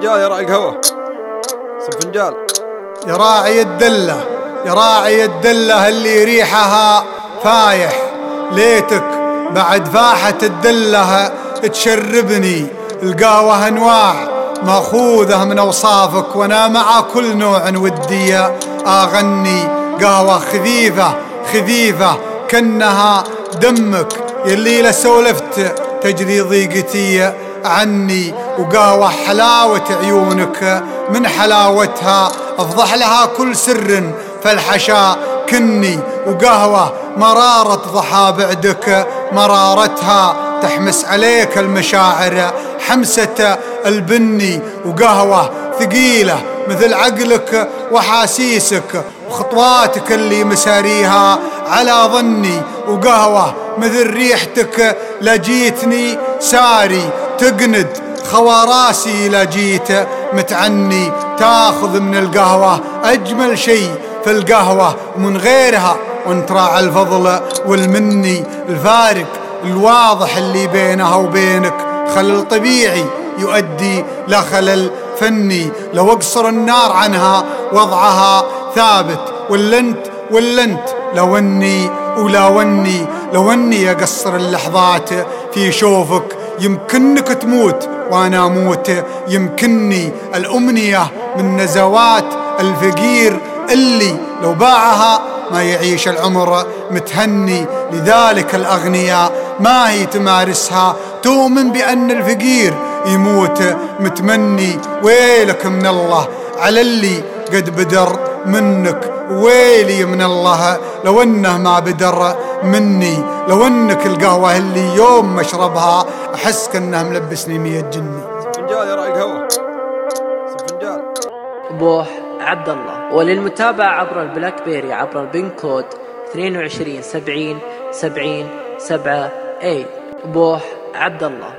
فنجال يا راعي القهوة يا راعي الدلة يا راعي الدلة اللي ريحها فايح. ليتك بعد فاحة الدلة تشربني. القهوة انواع مأخوذة من أوصافك وأنا مع كل نوع ودية أغني قهوة خفيفة خفيفة كنها دمك. يلي لسولفت تجري ضيقتي. عني وقهوة حلاوة عيونك. من حلاوتها أفضح لها كل سر فالحشا كني وقهوة مرارة ضحى بعدك. مرارتها تحمس عليك المشاعر. حمسة البني وقهوة ثقيلة مثل عقلك وحاسيسك. وخطواتك اللي مساريها على ظني وقهوة مثل ريحتك. لجيتني ساري تقند. خواراسي لجيت متعني تاخذ من القهوة. أجمل شيء في القهوة ومن غيرها. وانت راعى الفضل والمني الفارق الواضح اللي بينها وبينك. خلل طبيعي يؤدي لخلل فني. لو أقصر النار عنها وضعها ثابت. واللنت واللنت لو اني ولو اني لو اني اقصر اللحظات في شوفك. يمكنك تموت وأنا أموت. يمكنني الأمنية من نزوات الفقير اللي لو باعها ما يعيش العمر. متهني لذلك الاغنياء ما هي تمارسها. تؤمن بأن الفقير يموت. متمني ويلك من الله. على اللي قد بدر منك ويلي من الله. لو أنه ما بدر مني. لو انك القهوة اللي يوم ما اشربها احس كانه ملبسني مية جني. فنجال يا راعي القهوة. فنجال بوح عبد الله وللمتابعة عبر ال BlackBerry عبر ال pin code 22 70 70 7 اي بوح عبد الله